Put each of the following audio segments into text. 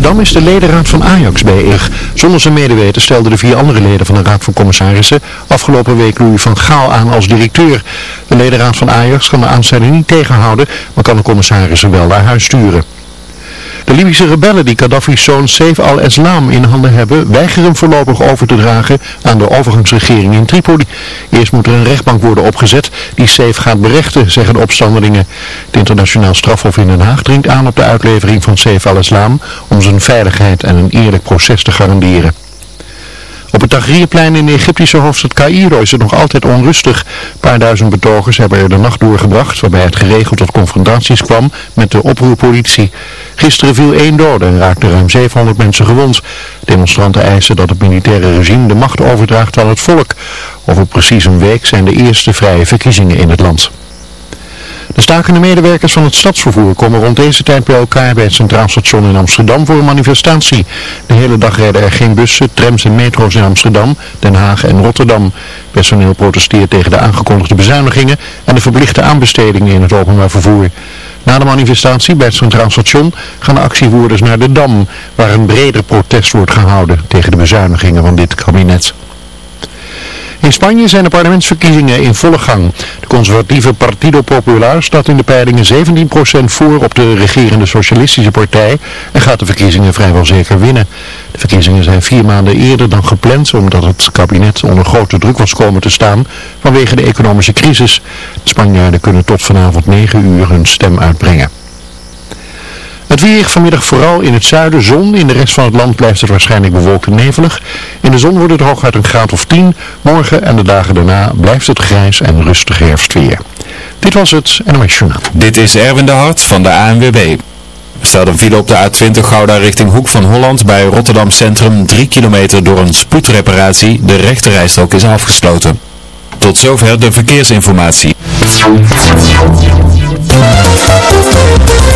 Amsterdam is de ledenraad van Ajax bijeen. Zonder zijn medeweten stelden de vier andere leden van de raad van commissarissen afgelopen week Louis van Gaal aan als directeur. De ledenraad van Ajax kan de aanstelling niet tegenhouden, maar kan de commissarissen wel naar huis sturen. De Libische rebellen die Gaddafi's zoon Saif al-Islam in handen hebben, weigeren voorlopig over te dragen aan de overgangsregering in Tripoli. Eerst moet er een rechtbank worden opgezet die Saif gaat berechten, zeggen de opstandelingen. Het internationaal strafhof in Den Haag dringt aan op de uitlevering van Saif al-Islam om zijn veiligheid en een eerlijk proces te garanderen. Het Tahrirplein in de Egyptische hoofdstad Cairo is het nog altijd onrustig. Een paar duizend betogers hebben er de nacht doorgebracht, waarbij het geregeld tot confrontaties kwam met de oproerpolitie. Gisteren viel één dood en raakten ruim 700 mensen gewond. Demonstranten eisen dat het militaire regime de macht overdraagt aan het volk. Over precies een week zijn de eerste vrije verkiezingen in het land. De stakende medewerkers van het stadsvervoer komen rond deze tijd bij elkaar bij het Centraal Station in Amsterdam voor een manifestatie. De hele dag rijden er geen bussen, trams en metro's in Amsterdam, Den Haag en Rotterdam. Personeel protesteert tegen de aangekondigde bezuinigingen en de verplichte aanbestedingen in het openbaar vervoer. Na de manifestatie bij het Centraal Station gaan de actievoerders naar de Dam, waar een breder protest wordt gehouden tegen de bezuinigingen van dit kabinet. In Spanje zijn de parlementsverkiezingen in volle gang. De conservatieve Partido Popular staat in de peilingen 17% voor op de regerende socialistische partij en gaat de verkiezingen vrijwel zeker winnen. De verkiezingen zijn vier maanden eerder dan gepland omdat het kabinet onder grote druk was komen te staan vanwege de economische crisis. De Spanjaarden kunnen tot vanavond 9 uur hun stem uitbrengen. Het weer vanmiddag vooral in het zuiden zon. In de rest van het land blijft het waarschijnlijk bewolkt en nevelig. In de zon wordt het hooguit een graad of 10. Morgen en de dagen daarna blijft het grijs en rustig herfstweer. Dit was het NOS Journaal. Dit is Erwin de Hart van de ANWB. Een file op de A20 Gouda richting Hoek van Holland bij Rotterdam Centrum 3 kilometer door een spoedreparatie. De rechterrijstrook is afgesloten. Tot zover de verkeersinformatie.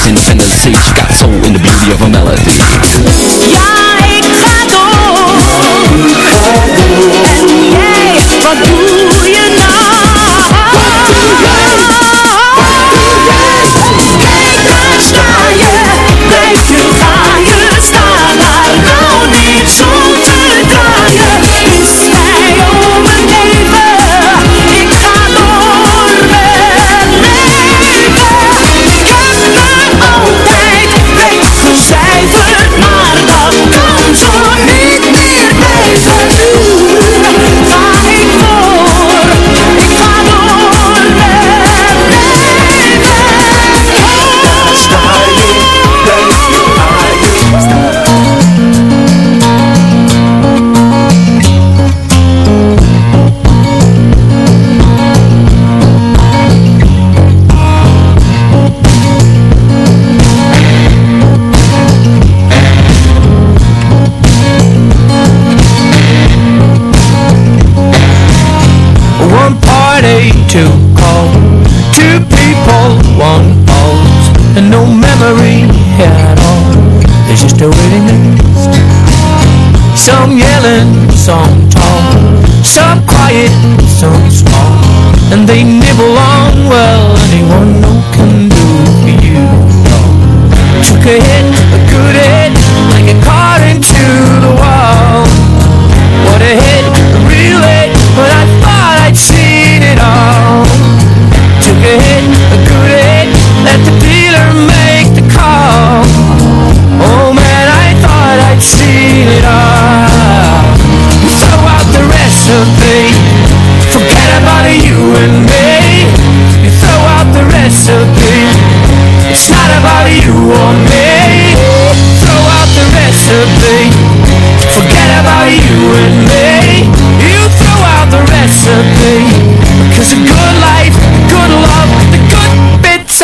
hearts, independent sea. She got soul in the beauty of a melody.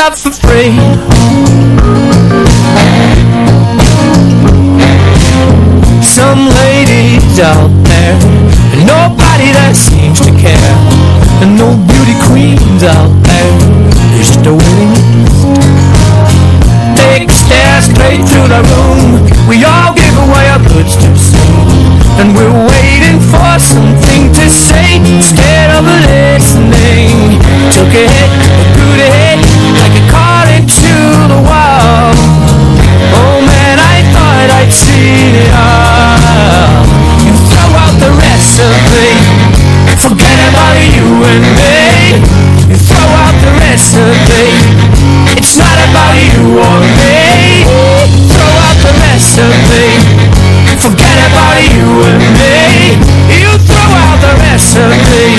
Are for free. Some ladies out there And nobody that seems to care. And no beauty queens out there waiting list. Take a stare straight through the room. We all give away our goods too soon And we're waiting for something to say. Instead of listening. Took a hit, a good hit about you and me. You throw out the recipe. It's not about you or me. Throw out the recipe. Forget about you and me. You throw out the recipe.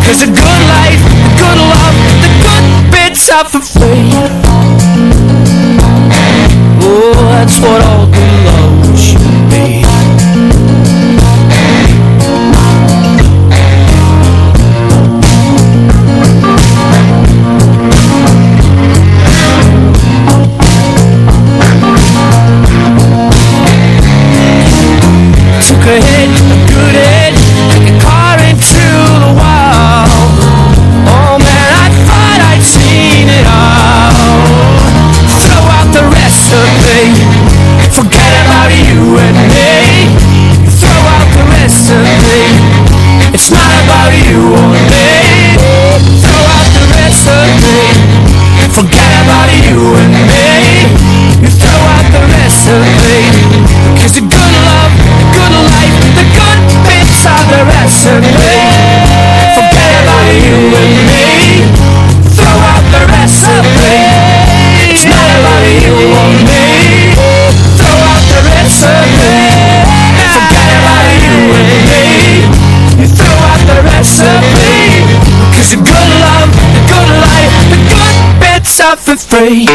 Cause a good life, a good love The good bits are for free. Oh, that's what all good love should be cause the good love, good life, the good bits are the recipe. Forget about you and me. Are for free.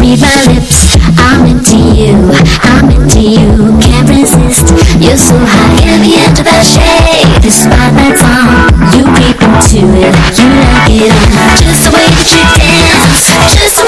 Read my lips, I'm into you, I'm into you, can't resist. You're so hot, get me into that shade. The spotlight's on, you creep into it, you like it, just just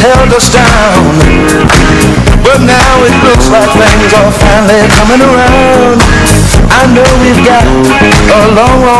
held us down. But now it looks like things are finally coming around. I know we've got a long, long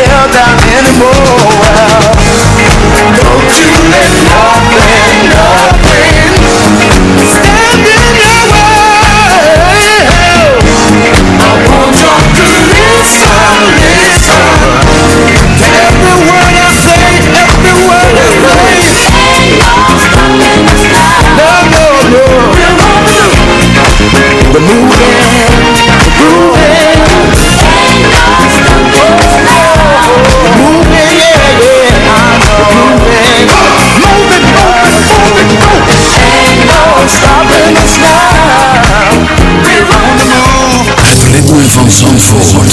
held down anymore. Don't you let van Zandvoort.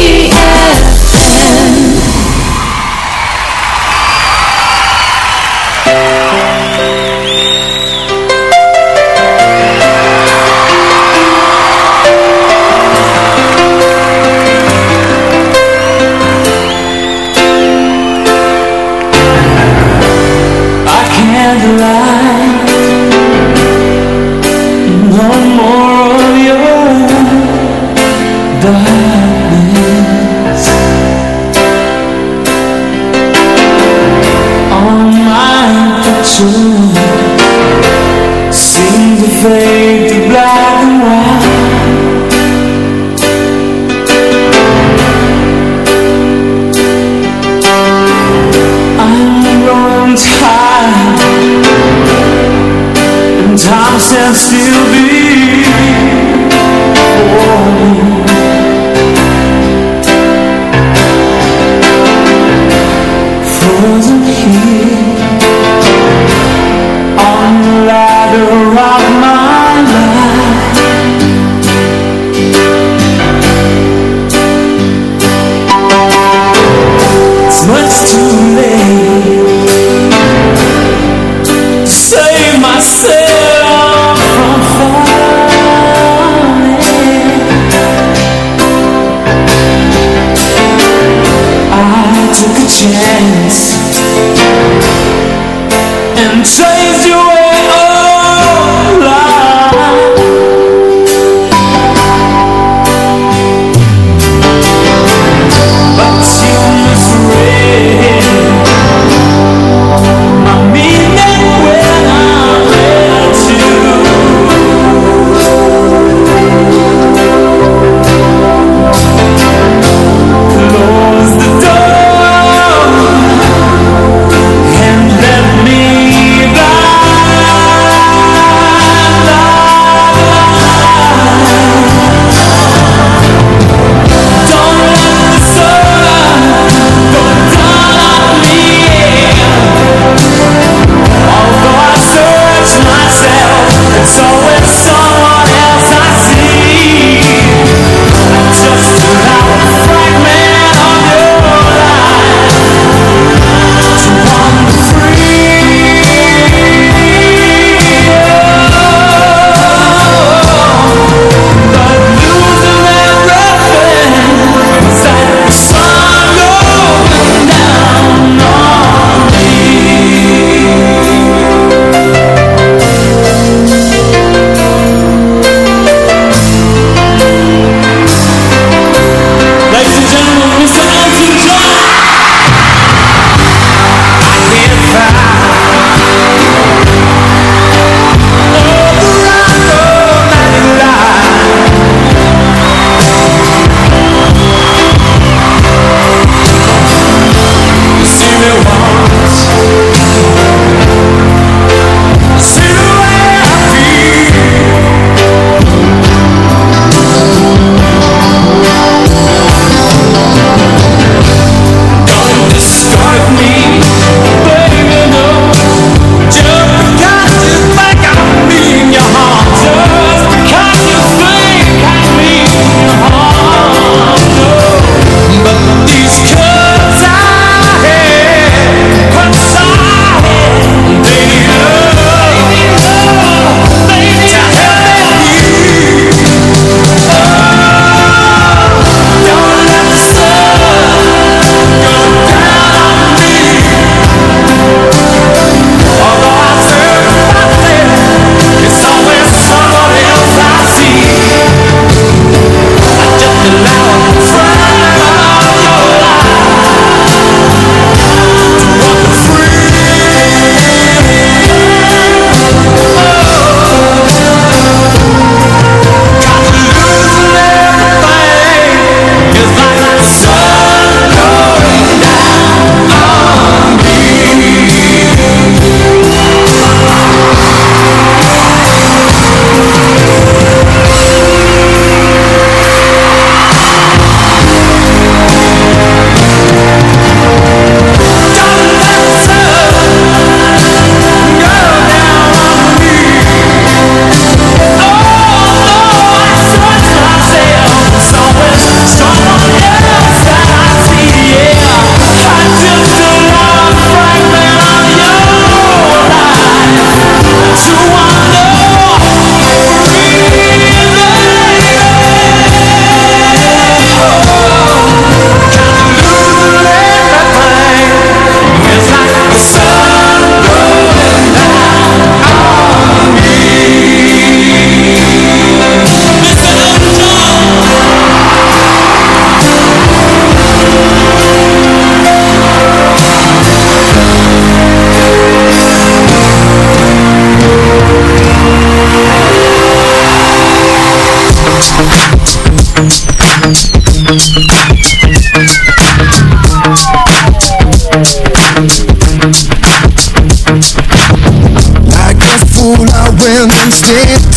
flame fool, I went and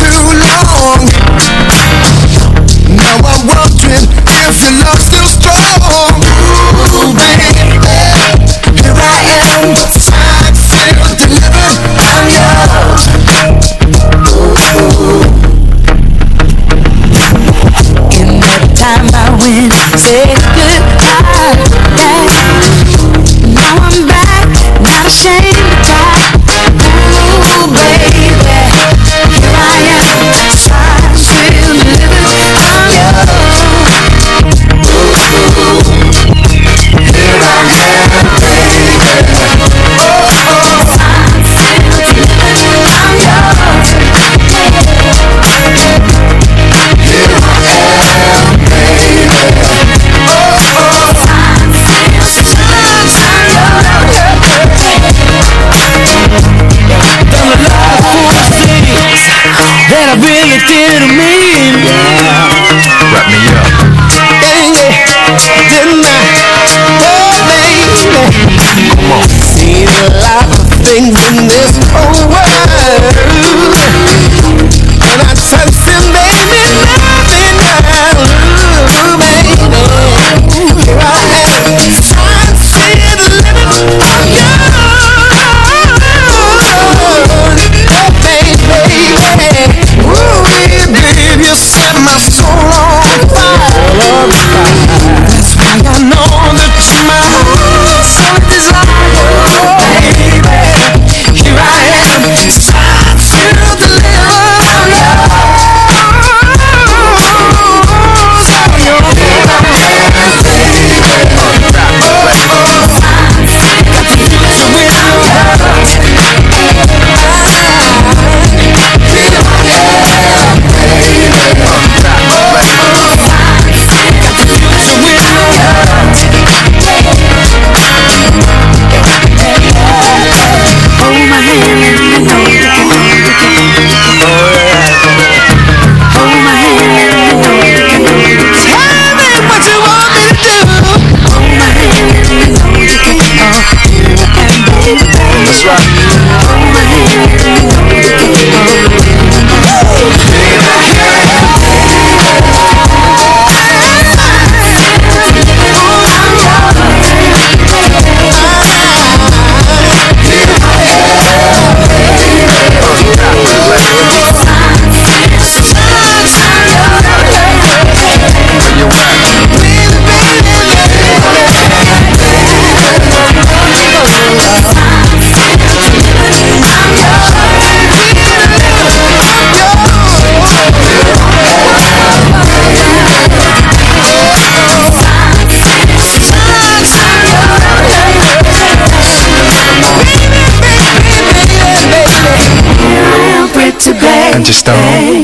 estão.